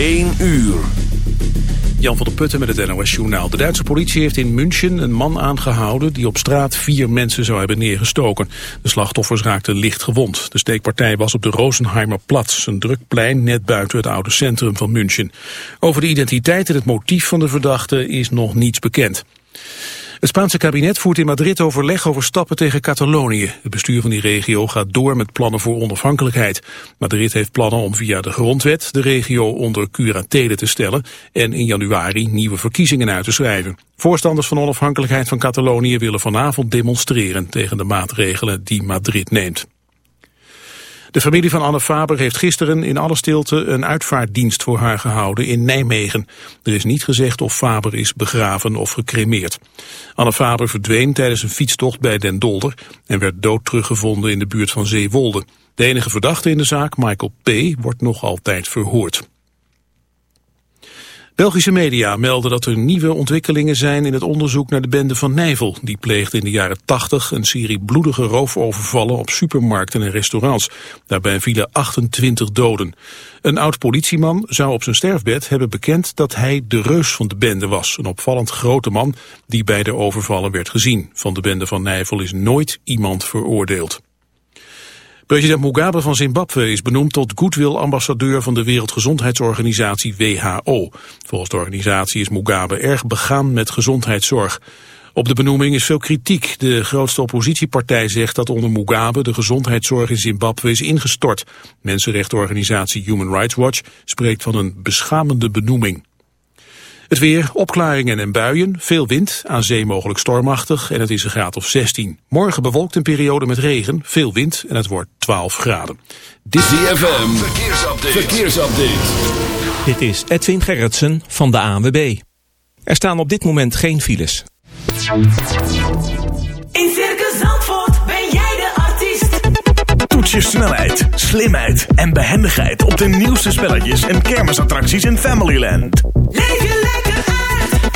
1 uur. Jan van der Putten met het NOS Journaal. De Duitse politie heeft in München een man aangehouden... die op straat vier mensen zou hebben neergestoken. De slachtoffers raakten licht gewond. De steekpartij was op de Rosenheimerplatz, een druk plein net buiten het oude centrum van München. Over de identiteit en het motief van de verdachte is nog niets bekend. Het Spaanse kabinet voert in Madrid overleg over stappen tegen Catalonië. Het bestuur van die regio gaat door met plannen voor onafhankelijkheid. Madrid heeft plannen om via de grondwet de regio onder curatele te stellen en in januari nieuwe verkiezingen uit te schrijven. Voorstanders van onafhankelijkheid van Catalonië willen vanavond demonstreren tegen de maatregelen die Madrid neemt. De familie van Anne Faber heeft gisteren in alle stilte een uitvaartdienst voor haar gehouden in Nijmegen. Er is niet gezegd of Faber is begraven of gecremeerd. Anne Faber verdween tijdens een fietstocht bij Den Dolder en werd dood teruggevonden in de buurt van Zeewolde. De enige verdachte in de zaak, Michael P., wordt nog altijd verhoord. Belgische media melden dat er nieuwe ontwikkelingen zijn in het onderzoek naar de bende van Nijvel. Die pleegde in de jaren 80 een serie bloedige roofovervallen op supermarkten en restaurants. Daarbij vielen 28 doden. Een oud politieman zou op zijn sterfbed hebben bekend dat hij de reus van de bende was. Een opvallend grote man die bij de overvallen werd gezien. Van de bende van Nijvel is nooit iemand veroordeeld. President Mugabe van Zimbabwe is benoemd tot goodwill-ambassadeur van de Wereldgezondheidsorganisatie WHO. Volgens de organisatie is Mugabe erg begaan met gezondheidszorg. Op de benoeming is veel kritiek. De grootste oppositiepartij zegt dat onder Mugabe de gezondheidszorg in Zimbabwe is ingestort. Mensenrechtenorganisatie Human Rights Watch spreekt van een beschamende benoeming. Het weer, opklaringen en buien, veel wind, aan zee mogelijk stormachtig en het is een graad of 16. Morgen bewolkt een periode met regen, veel wind en het wordt 12 graden. Dit ZFM, verkeersupdate. verkeersupdate. Dit is Edwin Gerritsen van de ANWB. Er staan op dit moment geen files. In Circus Zandvoort ben jij de artiest. Toets je snelheid, slimheid en behendigheid op de nieuwste spelletjes en kermisattracties in Familyland. Leef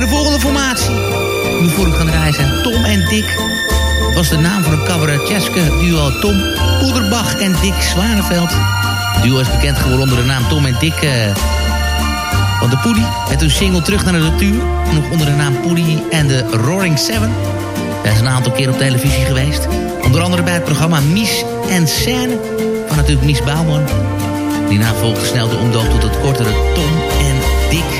En de volgende formatie. Die voor u gaan draaien zijn Tom en Dick. Dat was de naam van een cabaretjeske duo Tom Poederbach en Dick Zwaneveld. Het duo is bekend geworden onder de naam Tom en Dick eh, van de Poedie. Met hun single Terug naar de Natuur. Nog onder de naam Poedie en de Roaring Seven. Hij is een aantal keer op televisie geweest. Onder andere bij het programma Mies en Scène. Van natuurlijk Mies Bouwman. Die na volgde snel de omdoop tot het kortere Tom en Dick.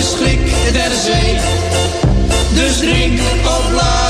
de schrik der zee. Dus drink op Bloody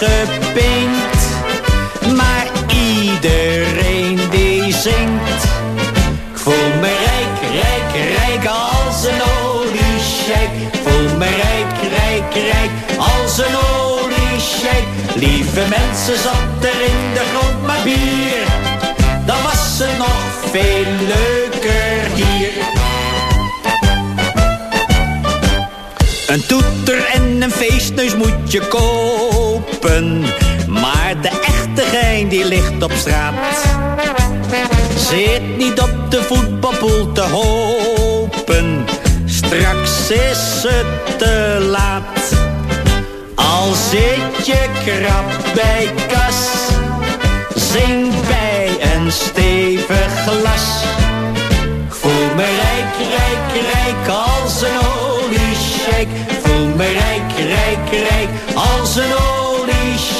weggepinkt. Maar iedereen die zingt. Ik voel me rijk, rijk, rijk als een oliesjek. Voel me rijk, rijk, rijk als een oliesjek. Lieve mensen, zat er in de grond maar bier. Dan was het nog veel leuker hier. Een toeter en een feestneus moet je kopen. Maar de echte gein die ligt op straat. Zit niet op de voetbalpoel te hopen. Straks is het te laat. Al zit je krap bij kas. Zing bij een stevig glas. Voel me rijk, rijk, rijk als een oliesjek. Voel me rijk, rijk, rijk als een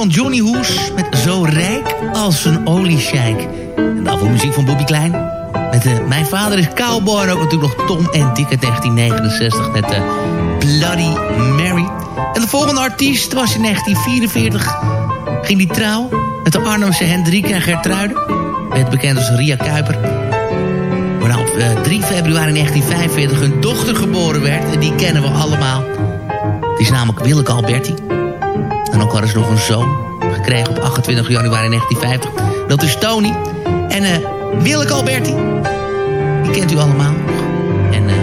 van Johnny Hoes met Zo rijk als een oliesjijk. En daarvoor muziek van Bobby Klein. Met eh, Mijn vader is cowboy en ook natuurlijk nog Tom en Dick uit 1969 met de Bloody Mary. En de volgende artiest was in 1944. Ging die trouw met de Arnhemse Hendrika en Gertruide. Werd bekend als Ria Kuiper. Waarna op eh, 3 februari 1945 hun dochter geboren werd. En die kennen we allemaal. Die is namelijk Willeke Alberti. En ook hadden ze nog een zoon gekregen op 28 januari 1950. Dat is Tony. En Willeke Alberti, die kent u allemaal. En eh,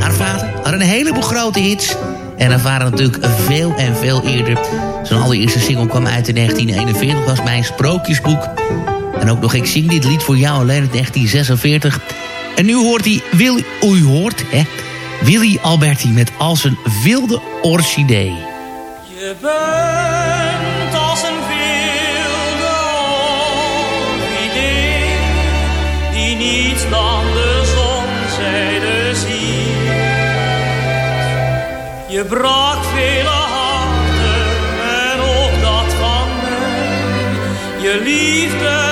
haar vader had een heleboel grote hits. En haar vader natuurlijk veel en veel eerder. Zijn allereerste single kwam uit in 1941, was mijn sprookjesboek. En ook nog Ik zing dit lied voor jou alleen in 1946. En nu hoort hij, Wil, u hoort, hè, Willy Alberti met Als een wilde orchidee. Je bent als een wilde orchidee die niet dan de zonzijde ziet. Je brak vele harten en ook dat van mij. Je liefde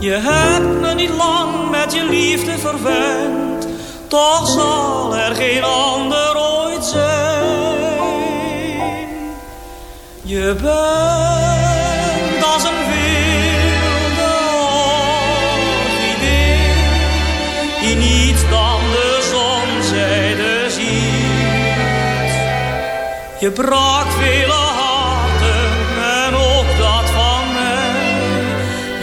Je hebt me niet lang met je liefde verwend. Toch zal er geen ander ooit zijn. Je bent als een wilde orchidee. Die niet dan de zonzijde ziet. Je brak vele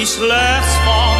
die slechts van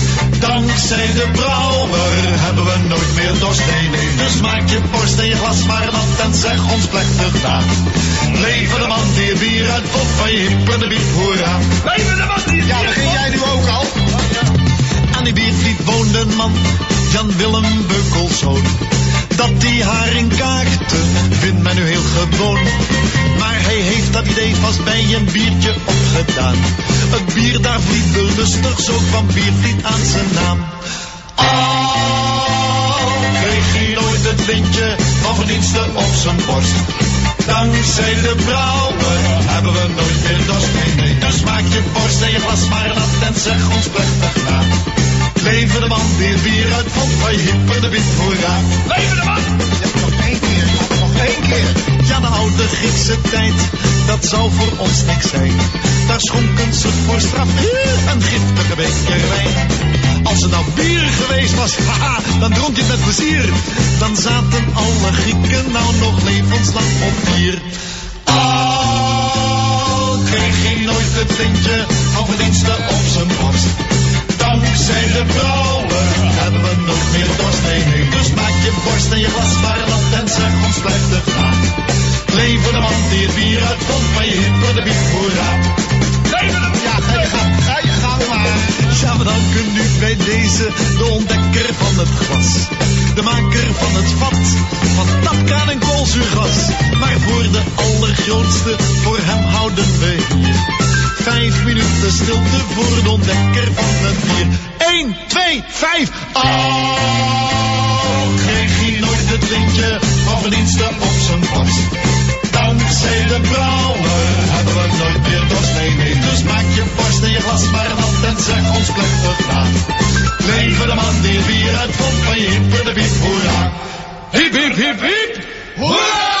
Dankzij de brouwer hebben we nooit meer dorst. Nee, nee, dus maak je borst en je glas maar nat en zeg ons plechtig na. Leven de man die het bier uitvond van je hip en de biep, hoera. Leven de man die het Ja, begin jij nu ook al? Aan die biervliet woonde een man, Jan Willem Beukelszoon. Dat die haring kaakte, vindt men nu heel gewoon. Maar hij heeft dat idee vast bij een biertje opgedaan. Het bier daar vliet lustig, zo kwam biervliet aan zijn naam. Al kreeg hij nooit het lintje van verdiensten op zijn borst. Dankzij de brouwer hebben we nooit meer dorst. Nee, nee, dus maak je borst en je glas maar nat en zeg ons plechtig na. Leven de man het bier uitvond van je hipper de wit hoera. Leven de man. Nog één keer, nog één keer. De Griekse tijd, dat zou voor ons niks zijn. Daar schonken ze voor straf een giftige beker wijn. Als het nou bier geweest was, haha, dan dronk je het met plezier. Dan zaten alle Grieken nou nog levenslang op bier. Al kreeg hij nooit het lintje van verdiensten op zijn borst. Dankzij de brouwer hebben we nooit meer dorst. Nee, dus maak je borst en je glas maar en zeg ons plechtig na. Leven de man die het bier uitvond van je hipper de biep, hoera. Ja, ga je gang, ga je gang maar. Ja, we danken nu bij deze de ontdekker van het glas. De maker van het vat, van tapkraan en koolzuurgas. Maar voor de allergrootste, voor hem houden we hier. Vijf minuten stilte voor de ontdekker van het bier. 1, 2, 5. Oh, kreeg hij nooit het lintje van verdiensten op zijn borst. Dankzij de brouwer hebben we nooit meer dorst. Nee, nee, dus maak je borst en je glas maar nat en zeg ons plechtig na. Leven de man die bier uitvond van je hip de biep, hoera. Hip, hip, hip, hip. Hoera!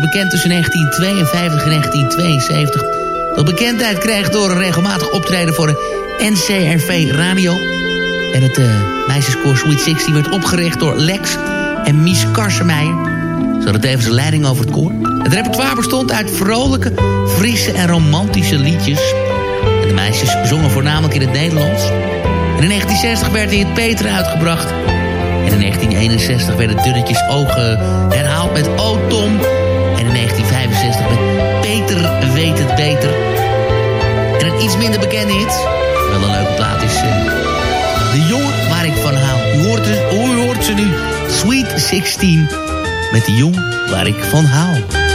bekend tussen 1952 en 1972. Dat bekendheid kreeg door een regelmatig optreden voor de NCRV Radio. En het uh, meisjeskoor Sweet 16 werd opgericht door Lex en Mies Karsemeijer. Ze hadden tevens leiding over het koor. Het repertoire bestond uit vrolijke, frisse en romantische liedjes. En de meisjes zongen voornamelijk in het Nederlands. En in 1960 werd in het Peter uitgebracht. En in 1961 werden Dunnetjes Ogen herhaald met O Tom... En in 1965 met Peter weet het beter. En een iets minder bekende hit, wel een leuke plaat, is uh, De jongen waar ik van hou. U hoort, dus, u hoort ze nu, Sweet 16, met de jongen waar ik van hou.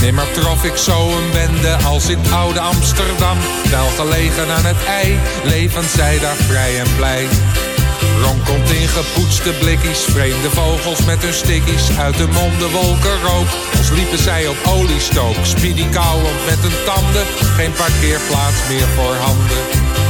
Nimmer trof ik zo een bende als in oude Amsterdam. Wel gelegen aan het ei, levend zij daar vrij en blij. Ronkelt in gepoetste blikkies, vreemde vogels met hun stickies. Uit de monden wolken rook, als liepen zij op oliestook. Speedy kauwend met hun tanden, geen parkeerplaats meer voor handen.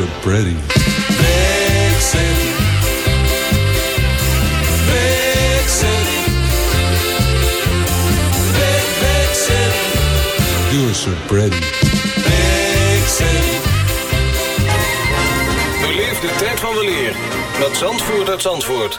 So pretty. Big city. Big city. Big, big city. You're so pretty. Big city. Beleef de tijd van weleer met Zandvoort uit Zandvoort.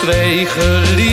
Twee geliefden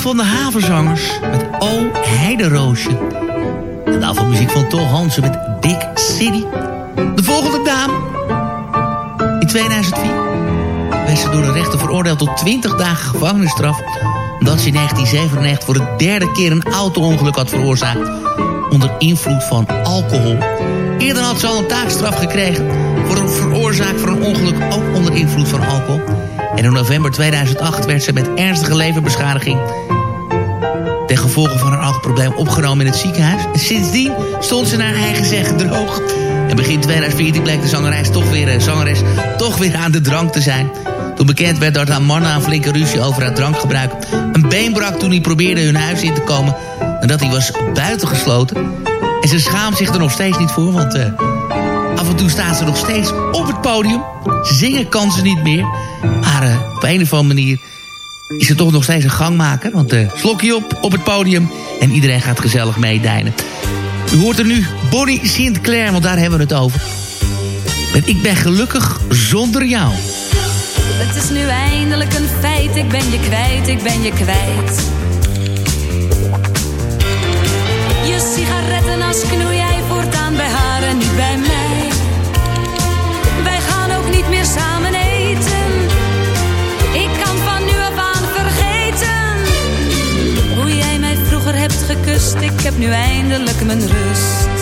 van de havenzangers met O Heideroosje. En daarvoor muziek van Tol Hansen met Big City. De volgende dame. In 2004 werd ze door de rechter veroordeeld tot 20 dagen gevangenisstraf... omdat ze in 1997 voor de derde keer een auto-ongeluk had veroorzaakt... onder invloed van alcohol. Eerder had ze al een taakstraf gekregen... voor een veroorzaak van een ongeluk ook onder invloed van alcohol. En in november 2008 werd ze met ernstige leverbeschadiging ten gevolge van haar alcoholprobleem opgenomen in het ziekenhuis. En sindsdien stond ze naar eigen zeggen droog. En begin 2014 bleek de zangeres toch weer, eh, zangeres toch weer aan de drank te zijn. Toen bekend werd dat haar man een flinke ruzie over haar drankgebruik... een been brak toen hij probeerde hun huis in te komen... nadat hij was buitengesloten. En ze schaamt zich er nog steeds niet voor, want... eh, af en toe staat ze nog steeds op het podium. Zingen kan ze niet meer. Maar eh, op een of andere manier is ze toch nog steeds een gangmaker. Want uh, slokje op op het podium en iedereen gaat gezellig meedijnen. U hoort er nu Bonnie Sinclair, want daar hebben we het over. Met Ik ben gelukkig zonder jou. Het is nu eindelijk een feit, ik ben je kwijt, ik ben je kwijt. Je sigaretten als knoei jij voortaan bij haar en niet bij mij. Wij gaan ook niet meer samen ik heb nu eindelijk mijn rust.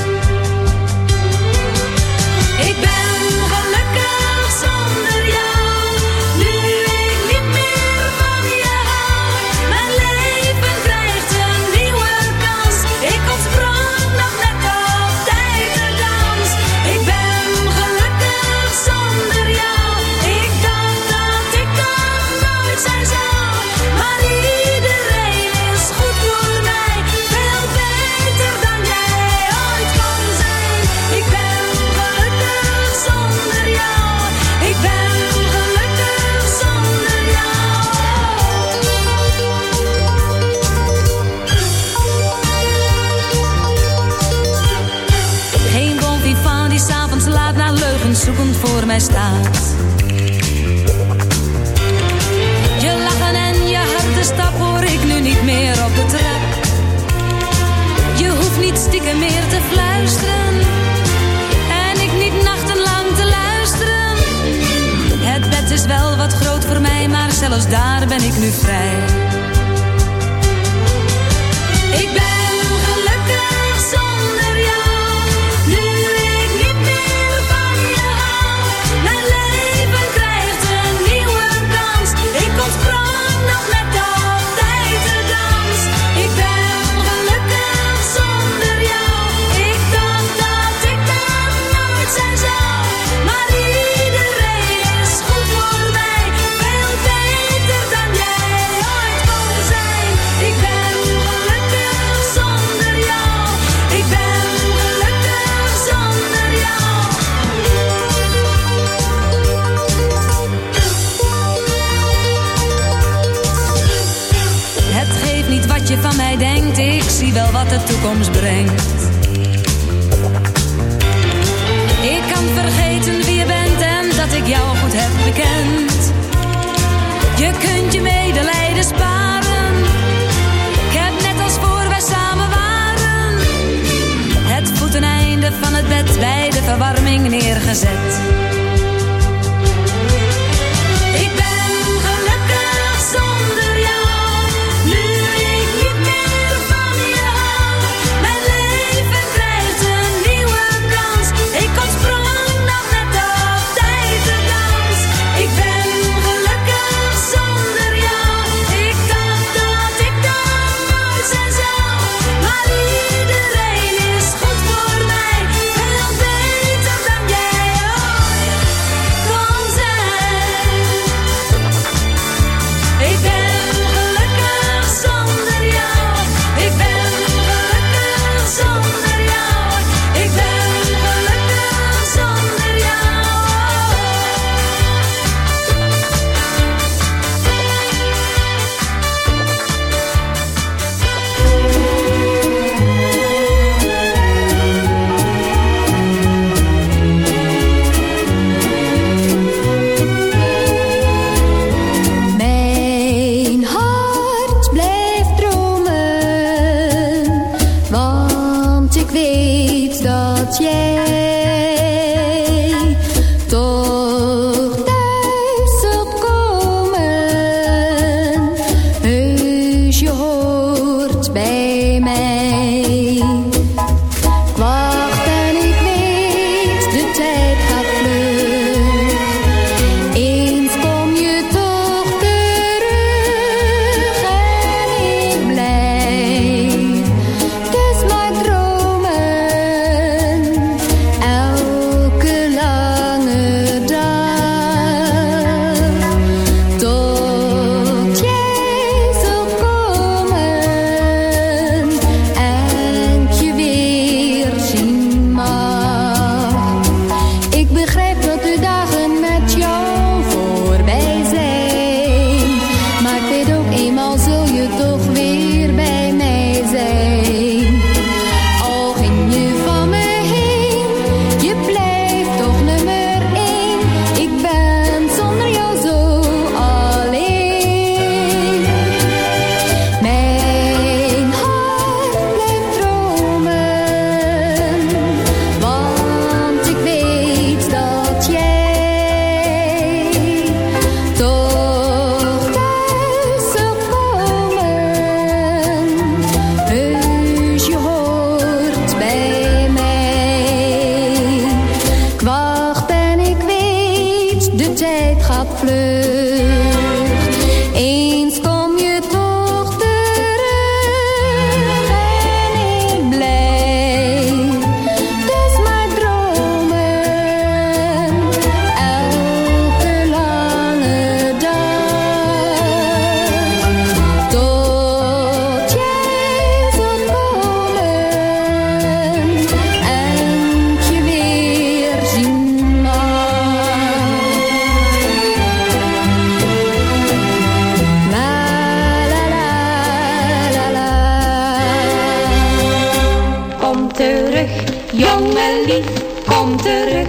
lief, kom terug.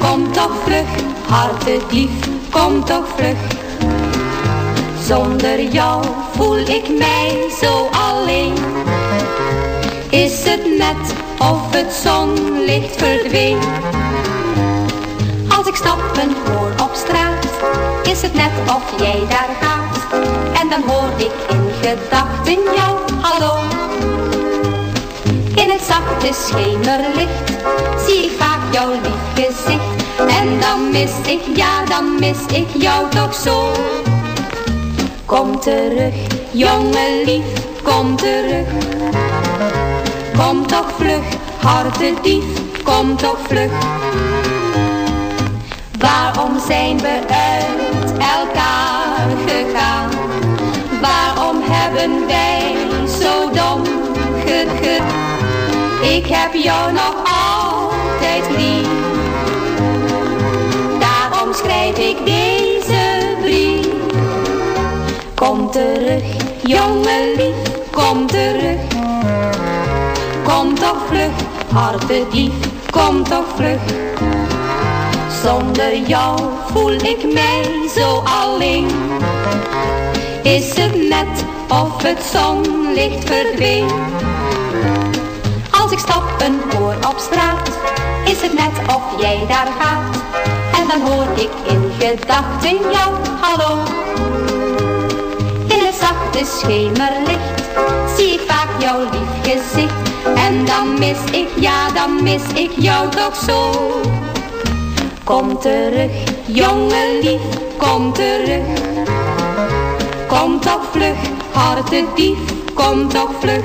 Kom toch vlug, hart het lief, kom toch vlug. Zonder jou voel ik mij zo alleen. Is het net of het zonlicht verdween? Als ik stappen hoor op straat, is het net of jij daar gaat. En dan hoor ik in gedachten jou, hallo de schemerlicht. Zie ik vaak jouw lief gezicht En dan mis ik, ja dan mis ik jou toch zo. Kom terug, jongen lief, kom terug. Kom toch vlug, hartedief, kom toch vlug. Waarom zijn we uit elkaar gegaan? Waarom hebben wij zo dom gegaan? ik heb jou nog altijd lief. Daarom schrijf ik deze brief. Kom terug, jongen lief, kom terug. Kom toch vlug, hartelijk lief, kom toch vlug. Zonder jou voel ik mij zo alleen. Is het net of het zonlicht verdween? Stappen hoor op straat, is het net of jij daar gaat. En dan hoor ik in gedachten jou, hallo. In het zachte schemerlicht, zie ik vaak jouw lief gezicht. En dan mis ik, ja dan mis ik jou toch zo. Kom terug, jongen lief, kom terug. Kom toch vlug, hartedief, kom toch vlug.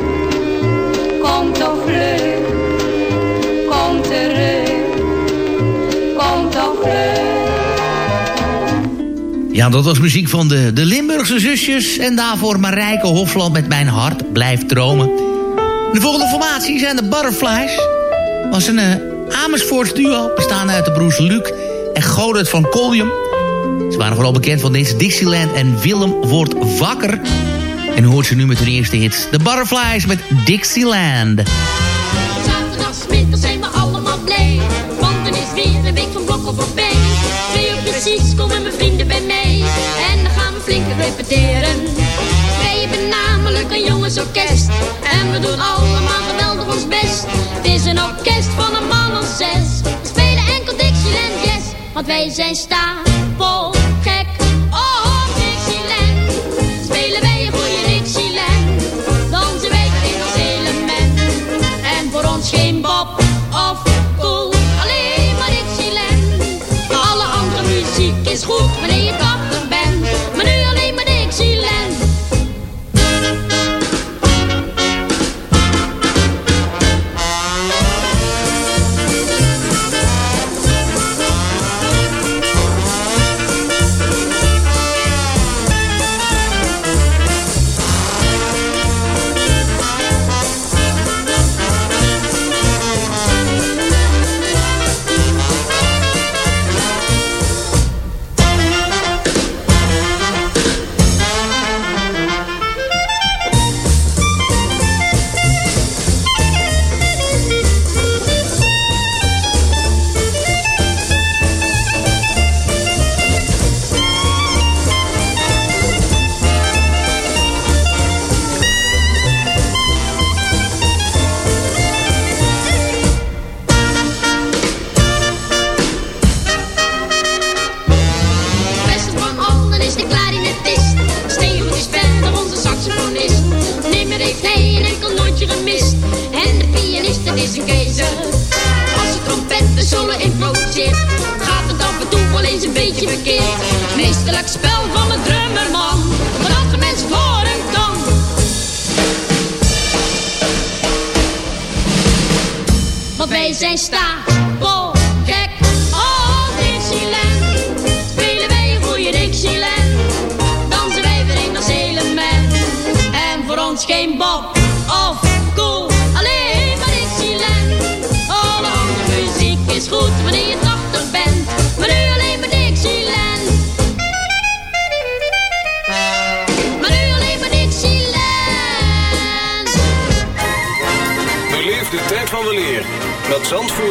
toch vlug. Kom terug, kom toch. Ja, dat was muziek van de, de Limburgse zusjes. En daarvoor Marijke Hofland met Mijn Hart Blijft Dromen. De volgende formatie zijn de Butterflies. was een uh, Amersfoorts duo, bestaande uit de broers Luc en Godert van Collium. Ze waren vooral bekend van deze Dixieland en Willem wordt wakker. En hoort ze nu met hun eerste hits. De Butterflies met Dixieland. Zaterdagmiddag zijn we allemaal blij. Want dan is weer een week van blokken voorbij. Twee uur precies komen mijn vrienden bij mij. En dan gaan we flink repeteren. Wij hebben namelijk een jongensorkest. En we doen allemaal geweldig ons best. Het is een orkest van een man of zes. We spelen enkel Dixieland, yes. Want wij zijn stapel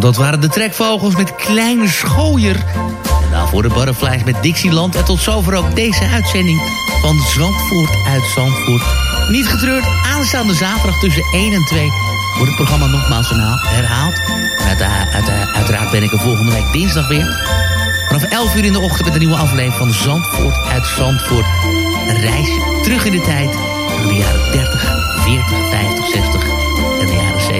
Dat waren de trekvogels met Kleine Schooier. En daarvoor de Butterflies met Dixieland. En tot zover ook deze uitzending van Zandvoort uit Zandvoort. Niet getreurd, aanstaande zaterdag tussen 1 en 2 wordt het programma nogmaals herhaald. En uit, uit, uiteraard ben ik er volgende week dinsdag weer. Vanaf 11 uur in de ochtend met een nieuwe aflevering van Zandvoort uit Zandvoort. Een reis terug in de tijd naar de jaren 30, 40, 50, 60